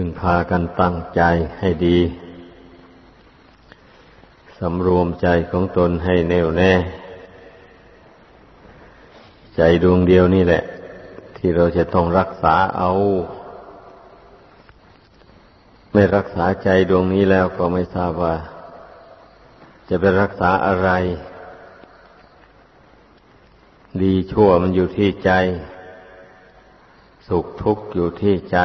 พึงพากันตั้งใจให้ดี สำรวมใจของตนให้แน่วแน่ ใจดวงเดียวนี่แหละ ที่เราจะต้องรักษาเอา ไม่รักษาใจดวงนี้แล้วก็ไม่ทราบว่า จะไปรักษาอะไร ดีชั่วมันอยู่ที่ใจ สุขทุกข์อยู่ที่ใจ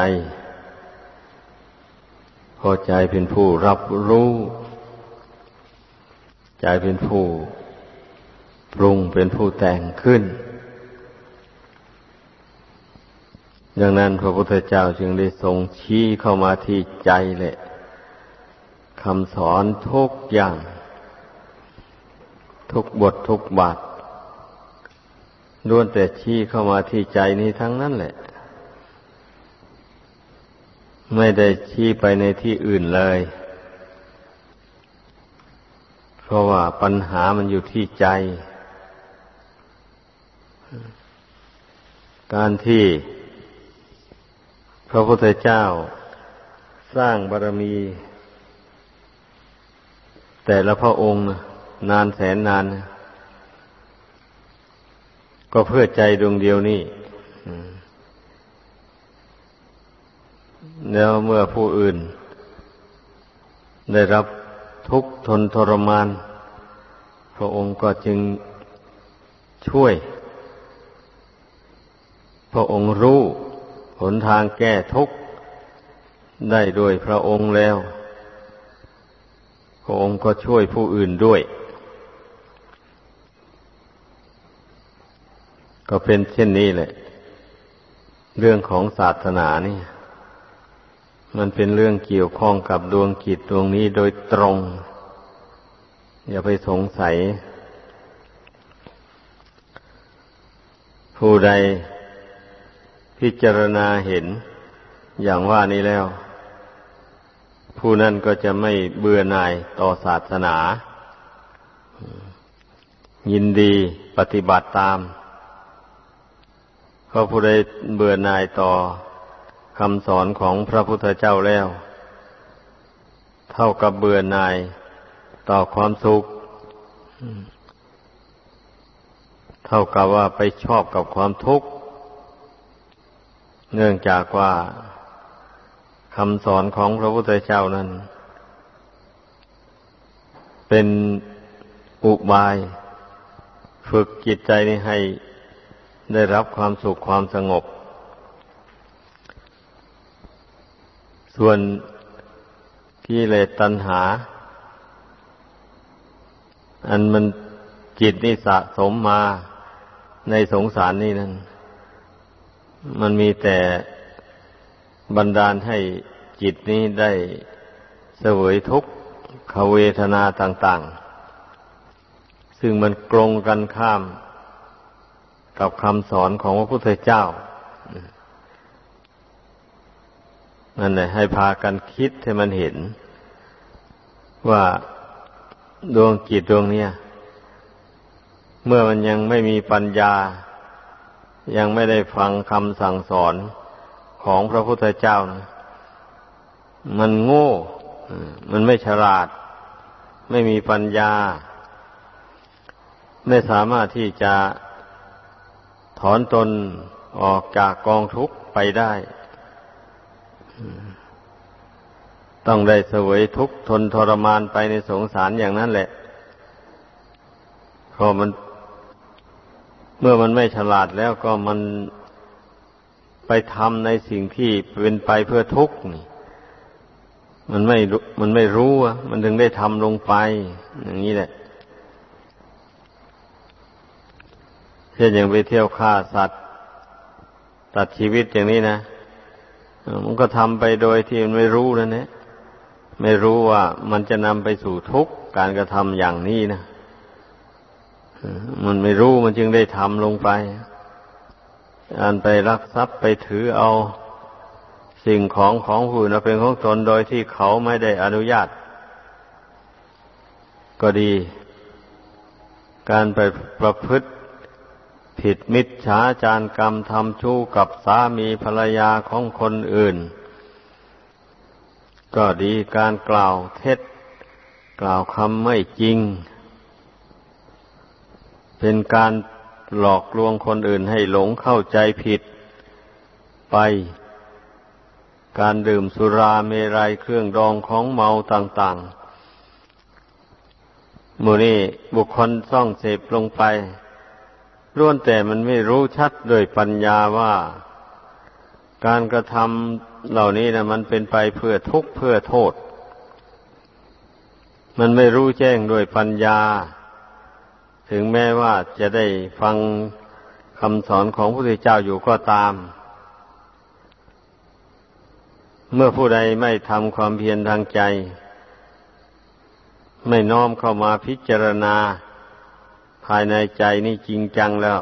พอใจเป็นผู้รับรู้ ใจเป็นผู้ปรุงเป็นผู้แต่งขึ้น ดังนั้นพระพุทธเจ้าจึงได้ทรงชี้เข้ามาที่ใจแหละคำสอนทุกอย่าง ทุกบททุกบาทล้วนแต่ชี้เข้ามาที่ใจนี้ทั้งนั้นแหละ ไม่ได้ชี้ไปในที่อื่นเลย เพราะว่าปัญหามันอยู่ที่ใจ การที่พระพุทธเจ้าสร้างบารมี แต่ละพระองค์นานแสนนาน ก็เพื่อใจดวงเดียวนี่ แล้วเมื่อผู้อื่น ได้รับทุกข์ทนทรมาน พระองค์ก็จึงช่วย พระองค์รู้หนทางแก้ทุกข์ได้โดยพระองค์แล้ว พระองค์ก็ช่วยผู้อื่นด้วย ก็เป็นเช่นนี้แหละ เรื่องของศาสนานี่ มันเป็นเรื่องเกี่ยวข้องกับดวงกิจดวงนี้โดยตรง อย่าไปสงสัย ผู้ใดพิจารณาเห็นอย่างว่านี้แล้ว ผู้นั้นก็จะไม่เบื่อหน่ายต่อศาสนา ยินดีปฏิบัติตามเพราะผู้ใดเบื่อหน่ายต่อ คำสอนของพระพุทธเจ้าแล้ว เท่ากับเบื่อหน่ายต่อความสุข เท่ากับว่าไปชอบกับความทุกข์ เนื่องจากว่าคำสอนของพระพุทธเจ้านั้น เป็นอุบาย ฝึกจิตใจนี้ให้ได้รับความสุขความสงบ ส่วนกิเลสตัณหา อันมันจิตนี่สะสมมาในสงสารนี่นั่นมันมีแต่บันดาลให้จิตนี้ได้เสวยทุกขเวทนาต่าง ๆ ซึ่งมันกลงกันข้ามกับคำสอนของพระพุทธเจ้า นั่นแหละให้พากันคิดให้มันเห็น ว่าดวงจิตดวงเนี้ยเมื่อมันยังไม่มีปัญญา ยังไม่ได้ฟังคำสั่งสอนของพระพุทธเจ้านะมันโง่ มันไม่ฉลาด ไม่มีปัญญา ไม่สามารถที่จะถอนตนออกจากกองทุกข์ไปได้ ต้องได้เสวยทุกข์ทนทรมานไปในสงสารอย่างนั้นแหละเพราะมัน เมื่อมันไม่ฉลาดแล้วก็มันไปทำในสิ่งที่เป็นไปเพื่อทุกข์นี่ มันไม่มันไม่รู้อะมันถึงได้ทำลงไป อย่างนี้แหละเช่นอย่างไปเที่ยวฆ่าสัตว์ ตัดชีวิตอย่างนี้นะ มันก็ทำไปโดยที่มันไม่รู้นั่นแหละไม่รู้ว่ามันจะนำไปสู่ทุกข์การกระทำอย่างนี้นะมันไม่รู้มันจึงได้ทำลงไปอันไปรักทรัพย์ไปถือเอาสิ่งของของผู้อื่นเป็นของตนโดยที่เขาไม่ได้อนุญาต ก็ดี การไปประพฤติ ผิดมิจฉาจารกรรมทำชู้กับสามีภรรยาของคนอื่น ก็ดีการกล่าวเท็จ กล่าวคำไม่จริง เป็นการหลอกลวงคนอื่นให้หลงเข้าใจผิดไป การดื่มสุราเมรัยเครื่องดองของเมาต่างๆมูนี่บุคคลซ่องเสพลงไป ล้วนแต่มันไม่รู้ชัดโดยปัญญาว่า การกระทำเหล่านี้นะมันเป็นไปเพื่อทุกข์เพื่อโทษ มันไม่รู้แจ้งโดยปัญญา ถึงแม้ว่าจะได้ฟังคำสอนของพระพุทธเจ้าอยู่ก็ตาม เมื่อผู้ใดไม่ทำความเพียรทางใจ ไม่น้อมเข้ามาพิจารณา ภายในใจนี่จริงจังแล้ว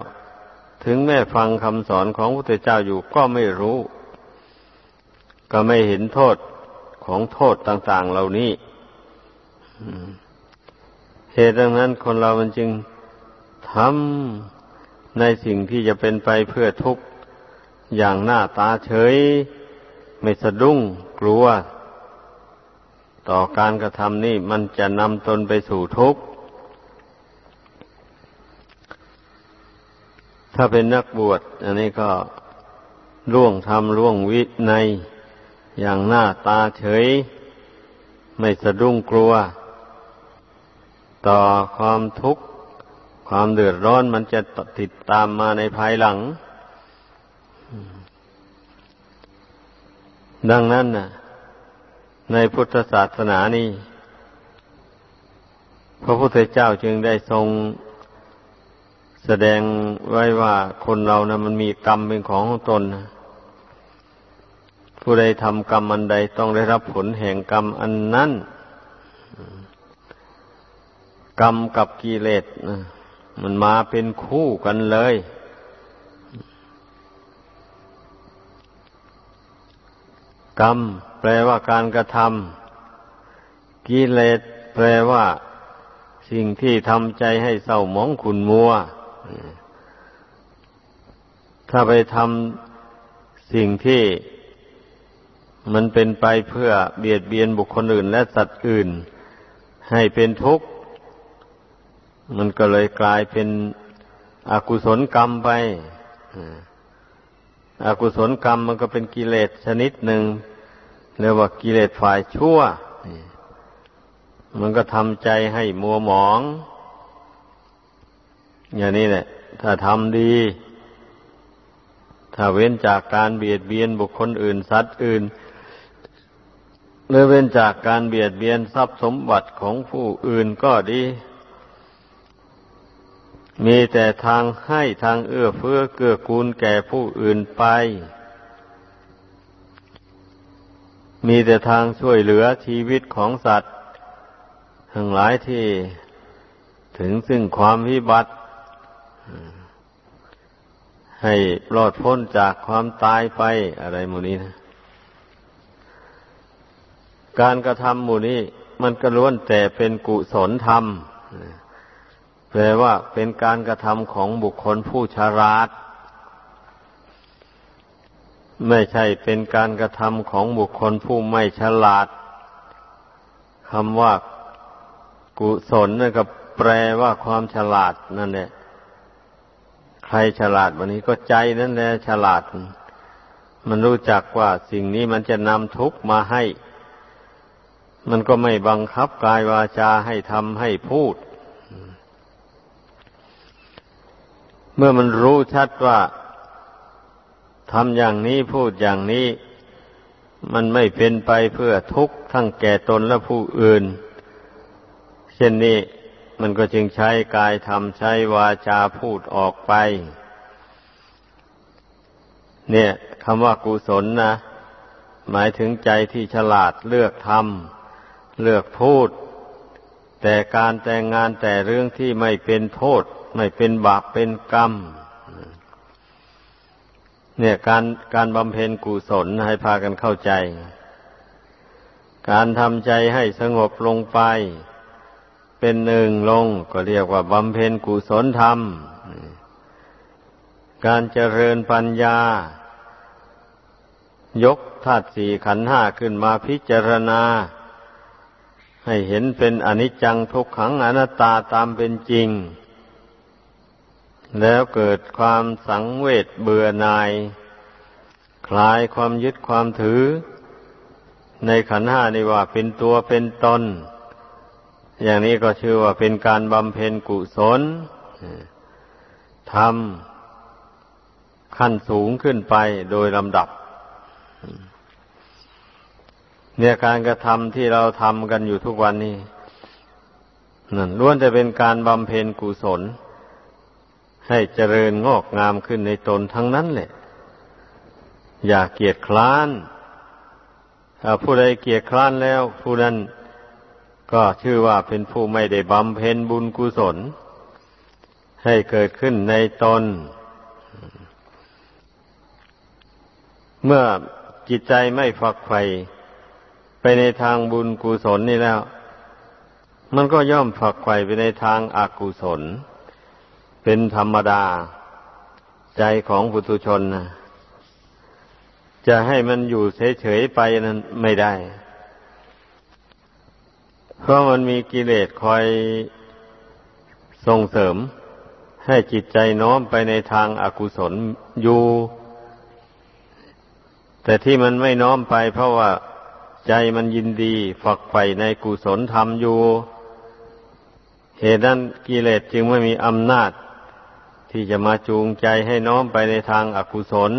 ถึงแม้ฟังคำสอนของพระพุทธเจ้าอยู่ก็ไม่รู้ ก็ไม่เห็นโทษของโทษต่าง ๆ เหล่านี้เหตุดังนั้นคนเรามันจึงทำในสิ่งที่จะเป็นไปเพื่อทุกข์อย่างหน้าตาเฉย ไม่สะดุ้งกลัว ต่อการกระทำนี่มันจะนำตนไปสู่ทุกข์ ถ้าเป็นนักบวชอันนี้ก็ล่วงทำล่วงวิในอย่างหน้าตาเฉย ไม่สะดุ้งกลัว ต่อความทุกข์ความเดือดร้อนมันจะติดตามมาในภายหลัง ดังนั้นน่ะในพุทธศาสนานี้ พระพุทธเจ้าจึงได้ทรง แสดงไว้ว่าคนเรานะมันมีกรรมเป็นของของตนนะผู้ใดทำกรรมอันใดต้องได้รับผลแห่งกรรมอันนั้น กรรมกับกิเลสมันมาเป็นคู่กันเลย กรรม แปลว่าการกระทำกิเลสแปลว่า สิ่งที่ทำใจให้เศร้าหมองขุนมัว ถ้าไปทำสิ่งที่มันเป็นไปเพื่อเบียดเบียนบุคคลอื่น และสัตว์อื่น ให้เป็นทุกข์ มันก็เลยกลายเป็นอกุศลกรรมไปอกุศลกรรมมันก็เป็นกิเลสชนิดหนึ่งเรียกว่ากิเลสฝ่ายชั่ว มันก็ทำใจให้มัวหมอง อย่างนี้แหละ ถ้าทำดี ถ้าเว้นจากการเบียดเบียนบุคคลอื่นสัตว์อื่น หรือเว้นจากการเบียดเบียนทรัพย์สมบัติของผู้อื่นก็ดี มีแต่ทางให้ทางเอื้อเฟื้อเกื้อกูลแก่ผู้อื่นไป มีแต่ทางช่วยเหลือชีวิตของสัตว์ทั้งหลายที่ถึงซึ่งความวิบัติ ให้ปลอดพ้นจากความตายไปอะไรหมู่นี้นะ การกระทำหมู่นี้ มันก็ล้วนแต่เป็นกุศลธรรมแปลว่าเป็นการกระทำของบุคคลผู้ฉลาด ไม่ใช่เป็นการกระทำของบุคคลผู้ไม่ฉลาดคำว่ากุศลนั่นก็แปลว่าความฉลาดนั่นแหละ ครฉลาดวันนี้ก็ใจนั่นแหละฉลาด มันรู้จักว่าสิ่งนี้มันจะนำทุกข์มาให้ มันก็ไม่บังคับกายวาจาให้ทำให้พูด เมื่อมันรู้ชัดว่าทำอย่างนี้พูดอย่างนี้ มันไม่เป็นไปเพื่อทุกข์ทั้งแก่ตนและผู้อื่น เช่นนี้ มันก็จึงใช้กายทำใช้วาจาพูดออกไป เนี่ยคำว่ากุศลนะ หมายถึงใจที่ฉลาดเลือกทำเลือกพูด แต่การแต่งงานแต่เรื่องที่ไม่เป็นโทษ ไม่เป็นบาปเป็นกรรม เนี่ยการการบำเพ็ญกุศลให้พากันเข้าใจ การทำใจให้สงบลงไป เป็นหนึ่งลงก็เรียกว่าบำเพ็ญกุศลธรรม การเจริญปัญญา ยกธาตุสี่ขันธ์ห้าขึ้นมาพิจารณา ให้เห็นเป็นอนิจจังทุกขังอนัตตาตามเป็นจริง แล้วเกิดความสังเวชเบื่อหน่าย คลายความยึดความถือ ในขันธ์ห้านี่ว่าเป็นตัวเป็นตน อย่างนี้ก็ชื่อว่าเป็นการบำเพ็ญกุศลทำขั้นสูงขึ้นไปโดยลำดับ เนี่ยการกระทำที่เราทำกันอยู่ทุกวันนี้นั่นล้วนแต่เป็นการบำเพ็ญกุศล ให้เจริญงอกงามขึ้นในตนทั้งนั้นแหละ อย่าเกียจคร้าน ถ้าผู้ใดเกียจคร้านแล้ว ผู้นั้น ก็ชื่อว่าเป็นผู้ไม่ได้บำเพ็ญบุญกุศล ให้เกิดขึ้นในตน เมื่อจิตใจไม่ฝักใฝ่ไปในทางบุญกุศลนี่แล้ว มันก็ย่อมฝักใฝ่ไปในทางอากุศล เป็นธรรมดา ใจของปุถุชนนะจะให้มันอยู่เฉยๆไปนั้นไม่ได้ เพราะมันมีกิเลสคอยส่งเสริม ให้จิตใจน้อมไปในทางอากุศลอยู่ แต่ที่มันไม่น้อมไปเพราะว่าใจมันยินดีฝักใฝ่ในกุศลธรรมอยู่ เหตุนั้นกิเลสจึงไม่มีอำนาจ ที่จะมาจูงใจให้น้อมไปในทางอากุศล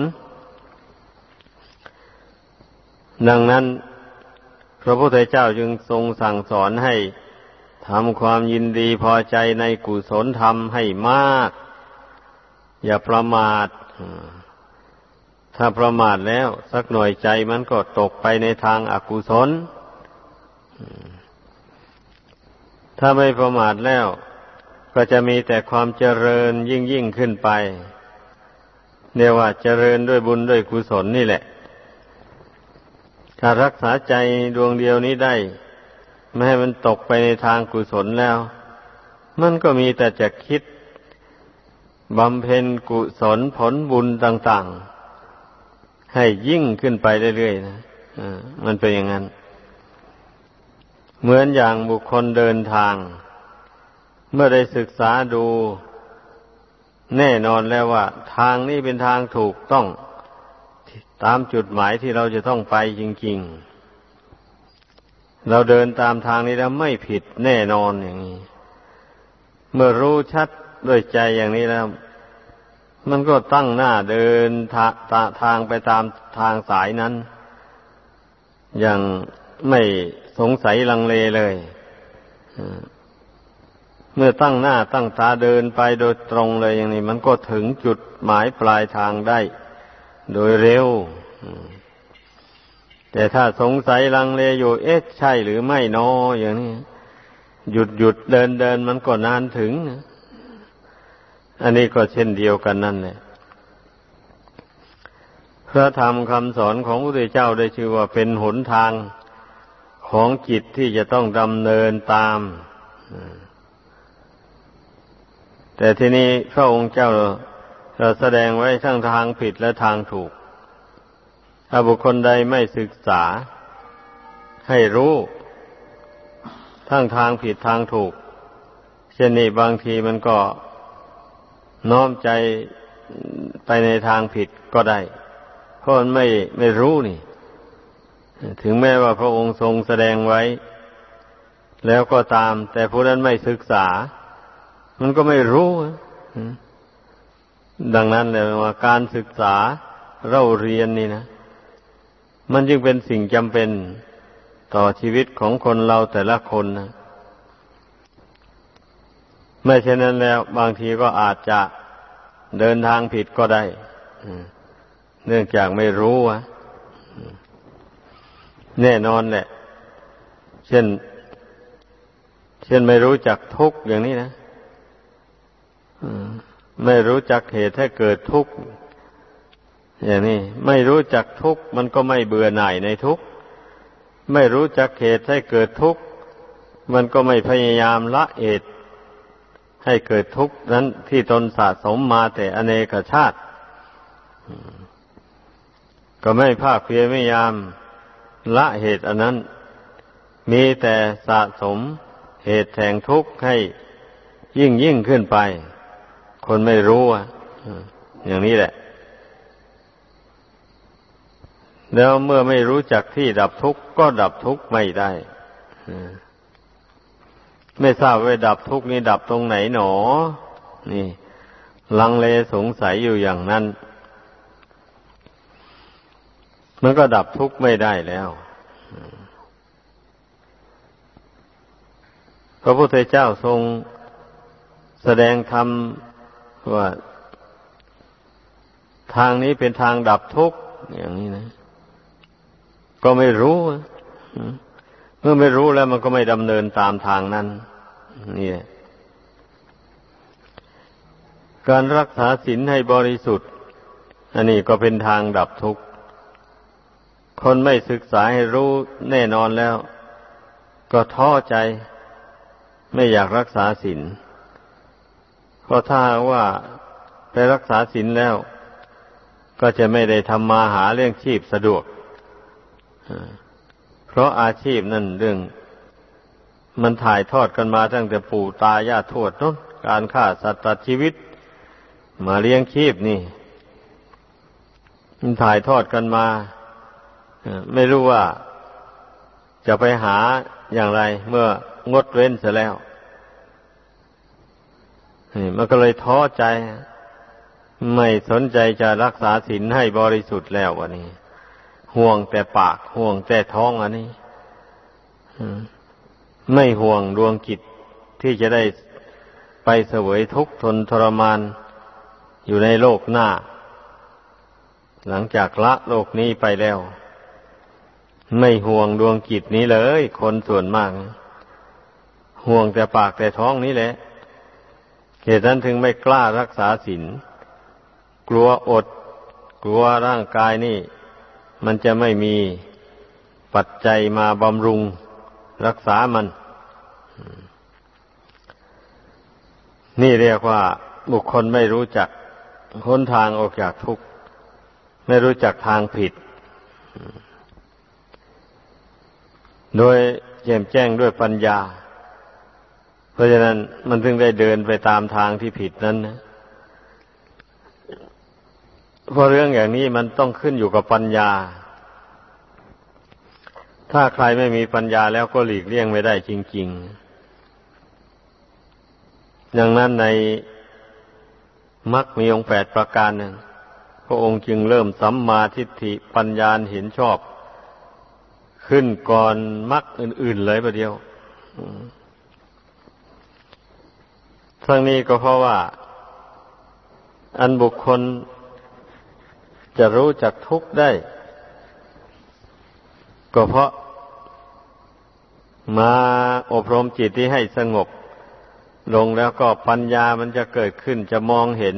ดังนั้น พระพุทธเจ้าจึงทรงสั่งสอนให้ทำความยินดีพอใจในกุศลธรรมให้มาก อย่าประมาท ถ้าประมาทแล้ว สักหน่อยใจมันก็ตกไปในทางอากุศล ถ้าไม่ประมาทแล้ว ก็จะมีแต่ความเจริญยิ่งยิ่งขึ้นไปเรียกว่าเจริญด้วยบุญด้วยกุศลนี่แหละ ถ้ารักษาใจดวงเดียวนี้ได้ ไม่ให้มันตกไปในทางกุศลแล้ว มันก็มีแต่จะคิดบำเพ็ญกุศลผลบุญต่าง ๆ ให้ยิ่งขึ้นไปเรื่อยๆนะมันเป็นอย่างนั้น เหมือนอย่างบุคคลเดินทาง เมื่อได้ศึกษาดู แน่นอนแล้วว่า ทางนี้เป็นทางถูกต้อง ตามจุดหมายที่เราจะต้องไปจริง ๆ เราเดินตามทางนี้แล้วไม่ผิดแน่นอนอย่างนี้ เมื่อรู้ชัดด้วยใจอย่างนี้แล้ว มันก็ตั้งหน้าเดินทาทาทางไปตามทางสายนั้น อย่างไม่สงสัยลังเลเลยเมื่อตั้งหน้าตั้งตาเดินไปโดยตรงเลยอย่างนี้ มันก็ถึงจุดหมายปลายทางได้ โดยเร็ว แต่ถ้าสงสัยลังเลอยู่ เอ๊ะใช่หรือไม่นออย่างนี้ หยุดหยุดเดินเดินมันก็นานถึง อันนี้ก็เช่นเดียวกันนั่นแหละพระธรรมคำสอนของพระพุทธเจ้าได้ชื่อว่าเป็นหนทางของจิตที่จะต้องดำเนินตาม แต่ทีนี้พระองค์เจ้า เราแสดงไว้ทั้งทางผิดและทางถูก ถ้าบุคคลใดไม่ศึกษา ให้รู้ ทั้งทางผิดทางถูก เช่นนี้บางทีมันก็น้อมใจไปในทางผิดก็ได้ เพราะมันไม่ไม่รู้นี่ ถึงแม้ว่าพระองค์ทรงแสดงไว้ แล้วก็ตาม แต่ผู้นั้นไม่ศึกษา มันก็ไม่รู้ ดังนั้นเลยว่าการศึกษาเราเรียนนี่นะ มันจึงเป็นสิ่งจำเป็นต่อชีวิตของคนเราแต่ละคนนะไม่เช่นนั้นแล้ว บางทีก็อาจจะเดินทางผิดก็ได้เนื่องจากไม่รู้วะแน่นอนแหละ เช่น เช่นไม่รู้จักทุกอย่างนี้นะ ไม่รู้จักเหตุให้เกิดทุกข์อย่างนี้ไม่รู้จักทุกข์มันก็ไม่เบื่อหน่ายในทุกข์ไม่รู้จักเหตุให้เกิดทุกข์มันก็ไม่พยายามละเหตุให้เกิดทุกข์นั้นที่ตนสะสมมาแต่อเนกชาติ ก็ไม่ภาคเพียรไม่ยามละเหตุอันนั้น มีแต่สะสมเหตุแห่งทุกข์ให้ยิ่งยิ่งขึ้นไป คนไม่รู้อะอย่างนี้แหละ แล้วเมื่อไม่รู้จักที่ดับทุกข์ก็ดับทุกข์ไม่ได้ไม่ทราบว่าดับทุกข์นี้ดับตรงไหนหนอ นี่ ลังเลสงสัยอยู่อย่างนั้นมันก็ดับทุกข์ไม่ได้แล้วพระพุทธเจ้าทรงแสดงธรรม ว่า ทางนี้เป็นทางดับทุกข์อย่างนี้นะ ก็ไม่รู้เมื่อไม่รู้แล้วมันก็ไม่ดำเนินตามทางนั้นนี่การรักษาศีลให้บริสุทธิ์ อันนี้ก็เป็นทางดับทุกข์ คนไม่ศึกษาให้รู้แน่นอนแล้ว ก็ท้อใจ ไม่อยากรักษาศีล เพราะถ้าว่าไปรักษาศีลแล้ว ก็จะไม่ได้ทำมาหาเรื่องชีพสะดวก เพราะอาชีพนั่นเรื่อง มันถ่ายทอดกันมาตั้งแต่ปู่ตายาทวดนู้นการฆ่าสัตว์ตัดชีวิต มาเลี้ยงชีพนี่ มันถ่ายทอดกันมา ไม่รู้ว่าจะไปหาอย่างไรเมื่องดเว้นเสียแล้ว มันก็เลยท้อใจ ไม่สนใจจะรักษาศีลให้บริสุทธิ์แล้ววันนี้ ห่วงแต่ปากห่วงแต่ท้องอันนี้ไม่ห่วงดวงจิตที่จะได้ไปเสวยทุกข์ทนทรมานอยู่ในโลกหน้า หลังจากละโลกนี้ไปแล้ว ไม่ห่วงดวงจิตนี้เลย คนส่วนมาก ห่วงแต่ปากแต่ท้องนี้แหละ เหตุนั้นถึงไม่กล้ารักษาศีลกลัวอด กลัวร่างกายนี่ มันจะไม่มีปัจจัยมาบำรุงรักษามัน นี่เรียกว่าบุคคลไม่รู้จักหนทางออกจากทุกข์ไม่รู้จักทางผิด โดยแจ่มแจ้งด้วยปัญญา เพราะฉะนั้นมันถึงได้เดินไปตามทางที่ผิดนั้นนะเพราะเรื่องอย่างนี้มันต้องขึ้นอยู่กับปัญญา ถ้าใครไม่มีปัญญาแล้วก็หลีกเลี่ยงไม่ได้จริง ๆ ดังนั้นในมรรคมีองค์แปดประการหนึ่งพระองค์จึงเริ่มสัมมาทิฏฐิปัญญาเห็นชอบ ขึ้นก่อนมรรคอื่น ๆ เลยประเดียว ทั้งนี้ก็เพราะว่า อันบุคคลจะรู้จักทุกข์ได้ ก็เพราะมาอบรมจิตที่ให้สงบ ลงแล้วก็ปัญญามันจะเกิดขึ้นจะมองเห็น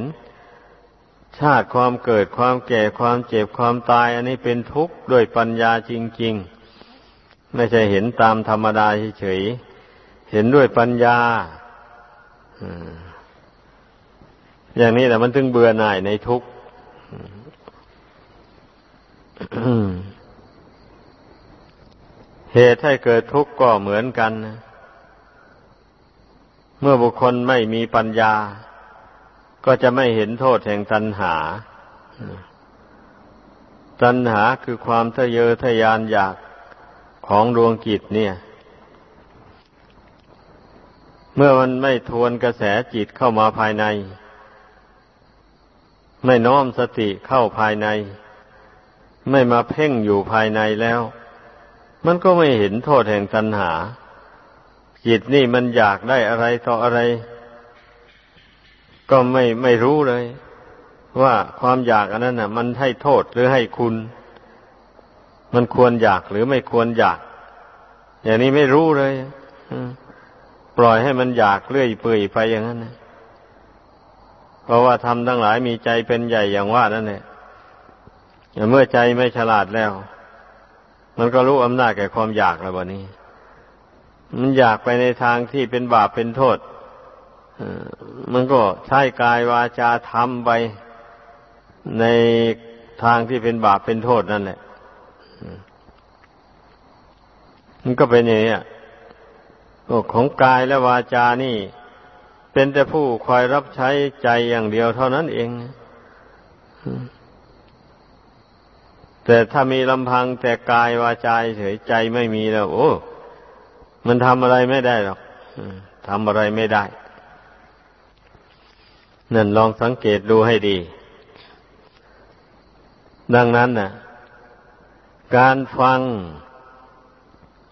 ชาติความเกิดความแก่ความเจ็บความตาย อันนี้เป็นทุกข์ด้วยปัญญาจริง ๆ ไม่ใช่เห็นตามธรรมดาเฉยๆเห็นด้วยปัญญา อย่างนี้แหละมันถึงเบื่อหน่ายในทุกข์เหตุให้เกิดทุกข์ก็เหมือนกัน เมื่อบุคคลไม่มีปัญญา ก็จะไม่เห็นโทษแห่งตัณหา ตัณหาคือความทะเยอทะยานอยากของดวงจิตเนี่ย เมื่อมันไม่ทวนกระแสจิตเข้ามาภายใน ไม่น้อมสติเข้าภายใน ไม่มาเพ่งอยู่ภายในแล้ว มันก็ไม่เห็นโทษแห่งตัณหา จิตนี่มันอยากได้อะไรต่ออะไร ก็ไม่ไม่รู้เลย ว่าความอยากอันนั้นน่ะ มันให้โทษหรือให้คุณ มันควรอยากหรือไม่ควรอยาก อย่างนี้ไม่รู้เลย ปล่อยให้มันอยากเรื่อยเปื่อยไปอย่างนั้นนะเพราะว่าทำทั้งหลายมีใจเป็นใหญ่อย่างว่านั่นแหละเมื่อใจไม่ฉลาดแล้ว มันก็รู้อำนาจแก่ความอยากแล้ววันนี้ มันอยากไปในทางที่เป็นบาปเป็นโทษมันก็ใช้กายวาจาทำไปในทางที่เป็นบาปเป็นโทษนั่นแหละมันก็เป็นอย่างนี้ ของกายและวาจานี่ เป็นแต่ผู้คอยรับใช้ใจอย่างเดียวเท่านั้นเอง แต่ถ้ามีลำพังแต่กายวาจาเฉยใจไม่มีแล้ว โอ้ มันทำอะไรไม่ได้หรอกทำอะไรไม่ได้ นั่นลองสังเกตดูให้ดี ดังนั้นนะการฟัง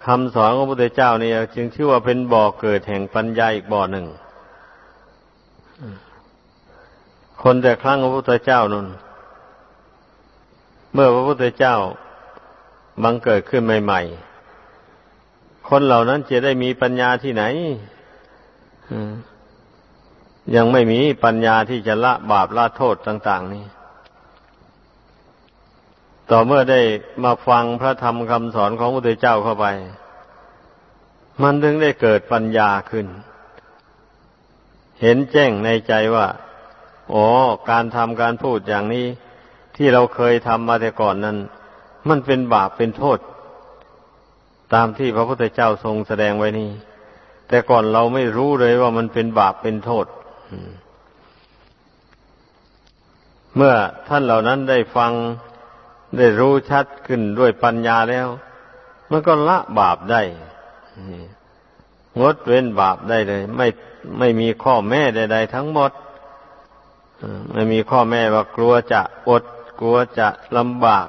คำสอนของพระพุทธเจ้านี่จึงชื่อว่าเป็นบ่อเกิดแห่งปัญญาอีกบ่อหนึ่ง คนแต่ครั้งพระพุทธเจ้านั่นเมื่อพระพุทธเจ้าบังเกิดขึ้นใหม่ ๆ คนเหล่านั้นจะได้มีปัญญาที่ไหนยังไม่มีปัญญาที่จะละบาปละโทษต่าง ๆ นี่ ต่อเมื่อได้มาฟังพระธรรมคำสอนของพระพุทธเจ้าเข้าไป มันถึงได้เกิดปัญญาขึ้น เห็นแจ้งในใจว่า อ๋อ การทำการพูดอย่างนี้ ที่เราเคยทำมาแต่ก่อนนั้น มันเป็นบาปเป็นโทษ ตามที่พระพุทธเจ้าทรงแสดงไว้นี่ แต่ก่อนเราไม่รู้เลยว่ามันเป็นบาปเป็นโทษเมื่อท่านเหล่านั้นได้ฟัง ได้รู้ชัดขึ้นด้วยปัญญาแล้ว มันก็ละบาปได้งดเว้นบาปได้เลย ไม่ไม่มีข้อแม่ใดๆทั้งหมดไม่มีข้อแม่ว่ากลัวจะอด กลัวจะลำบาก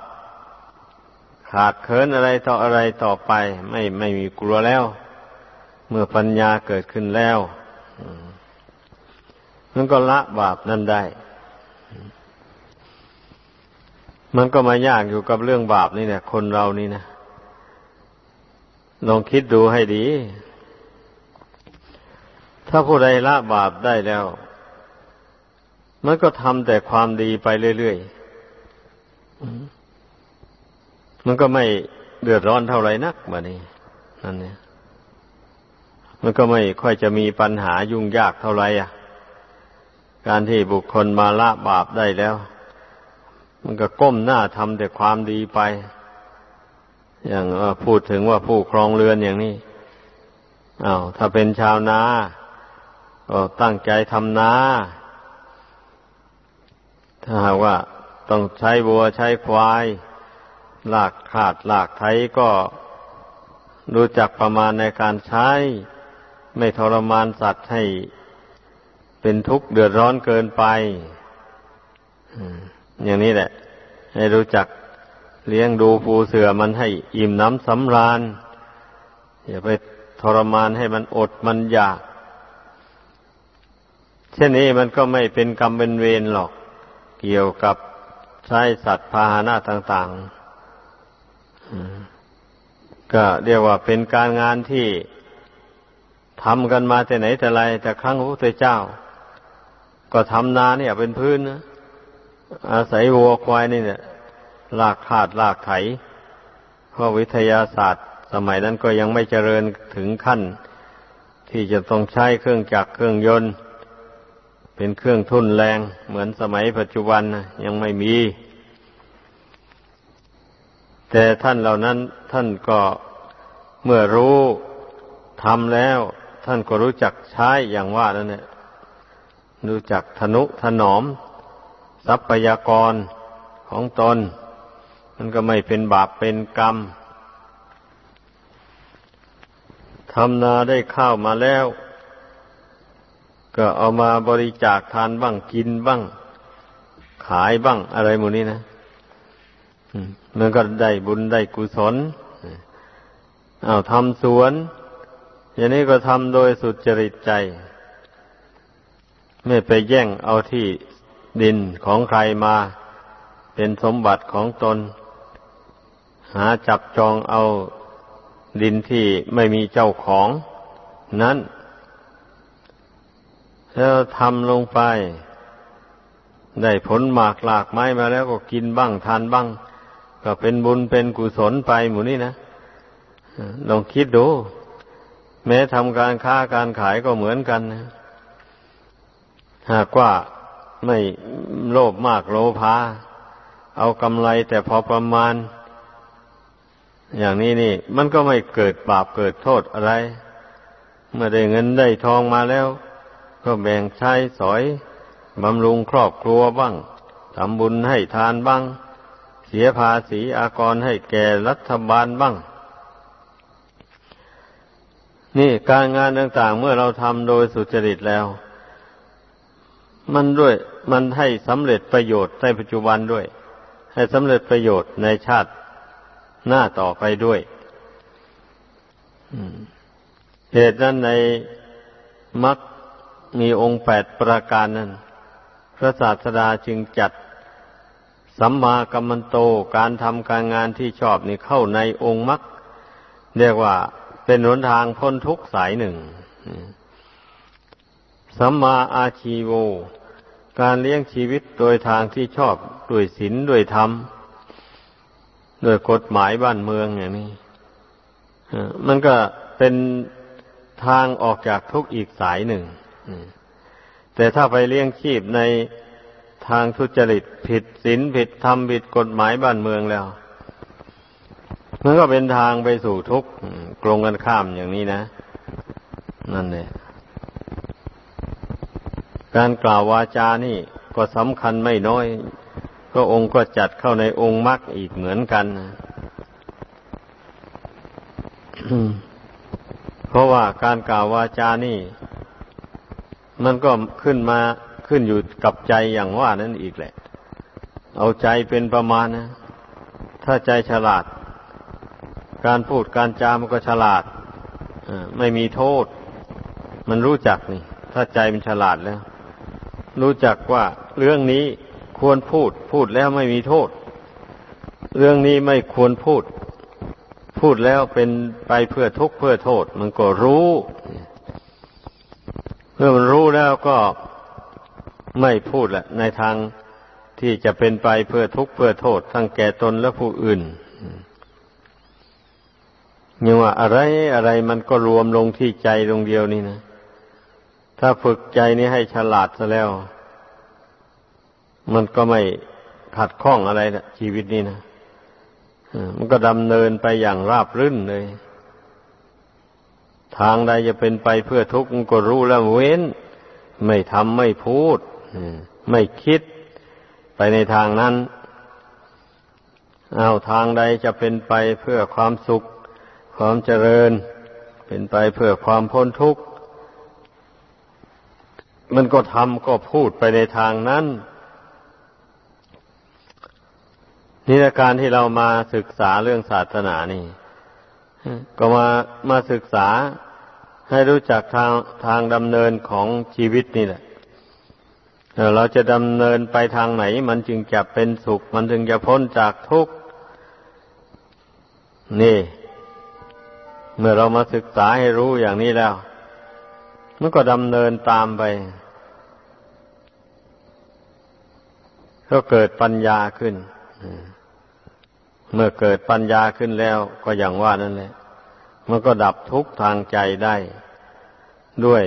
ขาดเคินอะไรต่ออะไรต่อไป ไม่ไม่มีกลัวแล้ว เมื่อปัญญาเกิดขึ้นแล้วมันก็ละบาปนั้นได้ มันก็มายากอยู่กับเรื่องบาปนี่เนี่ยคนเรานี่นะลองคิดดูให้ดี ถ้าผู้ใดละบาปได้แล้ว มันก็ทำแต่ความดีไปเรื่อยๆ มันก็ไม่เดือดร้อนเท่าไรนักแบบนี้นั่นเนี่ยมันก็ไม่ค่อยจะมีปัญหายุ่งยากเท่าไรอะ การที่บุคคลมาละบาปได้แล้ว มันก็ก้มหน้าทำแต่ความดีไป อย่างพูดถึงว่าผู้ครองเรือนอย่างนี้อา้าวถ้าเป็นชาวนาก็ตั้งใจทำนาถ้าหากว่าต้องใช้วัวใช้ควายหลากขาดหลากไถก็รู้จักประมาณในการใช้ ไม่ทรมานสัตว์ให้เป็นทุกข์เดือดร้อนเกินไป อย่างนี้แหละ ให้รู้จักเลี้ยงดูปูเสือมันให้อิ่มน้ำสำราญ อย่าไปทรมานให้มันอดมันอยาก เช่นนี้มันก็ไม่เป็นกรรมเป็นเวรหรอก เกี่ยวกับใช้สัตว์พาหนะต่างๆ ก็เรียกว่าเป็นการงานที่ทำกันมาแต่ไหนแต่ไร แต่ครั้งพระพุทธเจ้า ก็ทำนาเนี่ยเป็นพื้นนะ อาศัยวัวควายนี่เนี่ยลากขาดลากไถเพราะวิทยาศาสตร์ สมัยนั้นก็ยังไม่เจริญถึงขั้น ที่จะต้องใช้เครื่องจักรเครื่องยนต์ เป็นเครื่องทุนแรงเหมือนสมัยปัจจุบันยังไม่มี แต่ท่านเหล่านั้นท่านก็เมื่อรู้ทำแล้ว ท่านก็รู้จักใช้อย่างว่านั่นแหละรู้จักทนุถนอม ทรัพยากรของตน มันก็ไม่เป็นบาปเป็นกรรมทำนาได้ข้าวมาแล้ว ก็เอามาบริจาคทานบ้างกินบ้าง ขายบ้างอะไรหมดนี้นะมันก็ได้บุญได้กุศลเอาทำสวน อย่างนี้ก็ทำโดยสุจริตใจ ไม่ไปแย่งเอาที่ ดินของใครมาเป็นสมบัติของตน หาจับจองเอาดินที่ไม่มีเจ้าของ นั้นแล้วทำลงไป ได้ผลหมากหลากไม้มาแล้วก็กินบ้างทานบ้าง ก็เป็นบุญเป็นกุศลไปหมู่นี่นะลองคิดดู แม้ทำการค้าการขายก็เหมือนกันนะหากว่า ไม่โลภมากโลภาเอากำไรแต่พอประมาณ อย่างนี้นี่ มันก็ไม่เกิดบาปเกิดโทษอะไร เมื่อได้เงินได้ทองมาแล้ว ก็แบ่งใช้สอยบำรุงครอบครัวบ้างทำบุญให้ทานบ้าง เสียภาษีอากรให้แก่รัฐบาลบ้าง นี่การงานต่างๆ เมื่อเราทำโดยสุจริตแล้ว มันด้วย มันให้สำเร็จประโยชน์ในปัจจุบันด้วย ให้สำเร็จประโยชน์ในชาติหน้าต่อไปด้วยเหตุนั้นในมรรคมีองค์แปดประการนั้น พระศาสดาจึงจัดสัมมากัมมันโตการทำการงานที่ชอบนี่เข้าในองค์มรรคเรียกว่าเป็นหนทางพ้นทุกสายหนึ่ง สัมมาอาชีโว การเลี้ยงชีวิตโดยทางที่ชอบด้วยศีลด้วยธรรมด้วยกฎหมายบ้านเมืองอย่างนี้มันก็เป็นทางออกจากทุกข์อีกสายหนึ่ง แต่ถ้าไปเลี้ยงชีพในทางทุจริตผิดศีลผิดธรรมผิดกฎหมายบ้านเมืองแล้ว มันก็เป็นทางไปสู่ทุกข์กลงกันข้ามอย่างนี้นะ นั่นเลย การกล่าววาจานี่ก็สำคัญไม่น้อย ก็องค์ก็จัดเข้าในองค์มรรคอีกเหมือนกันเพราะว่าการกล่าววาจานี่ มันก็ขึ้นมาขึ้นอยู่กับใจอย่างว่านั่นอีกแหละ เอาใจเป็นประมาณนะ ถ้าใจฉลาด การพูดการจามันก็ฉลาดไม่มีโทษ มันรู้จักนี่ ถ้าใจมันฉลาดแล้ว รู้จักว่าเรื่องนี้ควรพูด พูดแล้วไม่มีโทษ เรื่องนี้ไม่ควรพูด พูดแล้วเป็นไปเพื่อทุกข์เพื่อโทษ มันก็รู้เมื่อมันรู้แล้วก็ไม่พูดแหละในทางที่จะเป็นไปเพื่อทุกข์เพื่อโทษ ทั้งแก่ตนและผู้อื่นยังว่าอะไรอะไรมันก็รวมลงที่ใจตรงเดียวนี่นะ ถ้าฝึกใจนี้ให้ฉลาดซะแล้ว มันก็ไม่ขัดข้องอะไรนะชีวิตนี้นะมันก็ดำเนินไปอย่างราบรื่นเลย ทางใดจะเป็นไปเพื่อทุกข์มันก็รู้แล้วเว้น ไม่ทำไม่พูดไม่คิดไปในทางนั้น เอาทางใดจะเป็นไปเพื่อความสุข ความเจริญ เป็นไปเพื่อความพ้นทุกข์ มันก็ทำก็พูดไปในทางนั้นนี่การที่เรามาศึกษาเรื่องศาสนานี่ ก็มามาศึกษาให้รู้จักทางทางดำเนินของชีวิตนี่แหละเราจะดำเนินไปทางไหน มันจึงจะเป็นสุข มันจึงจะพ้นจากทุกข์นี่ เมื่อเรามาศึกษาให้รู้อย่างนี้แล้ว มันก็ดำเนินตามไป ก็เกิดปัญญาขึ้น เมื่อเกิดปัญญาขึ้นแล้วก็อย่างว่านั่นแหละ มันก็ดับทุกข์ทางใจได้ ด้วย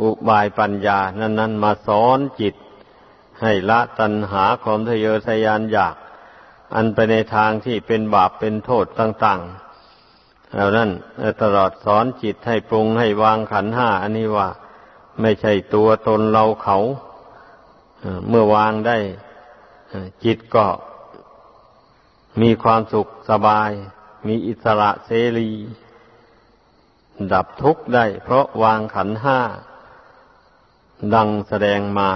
อุบายปัญญา นั้น ๆ มาสอนจิต ให้ละตัณหาความทะเยอทะยานอยาก อันไปในทางที่เป็นบาปเป็นโทษต่าง ๆ แล้วนั้นตลอดสอนจิตให้ปรุงให้วางขันห้าอันนี้ว่า ไม่ใช่ตัวตนเราเขาเมื่อวางได้จิตก็มีความสุขสบาย มีอิสระเสรี ดับทุกข์ได้ เพราะวางขันห้า ดังแสดงมา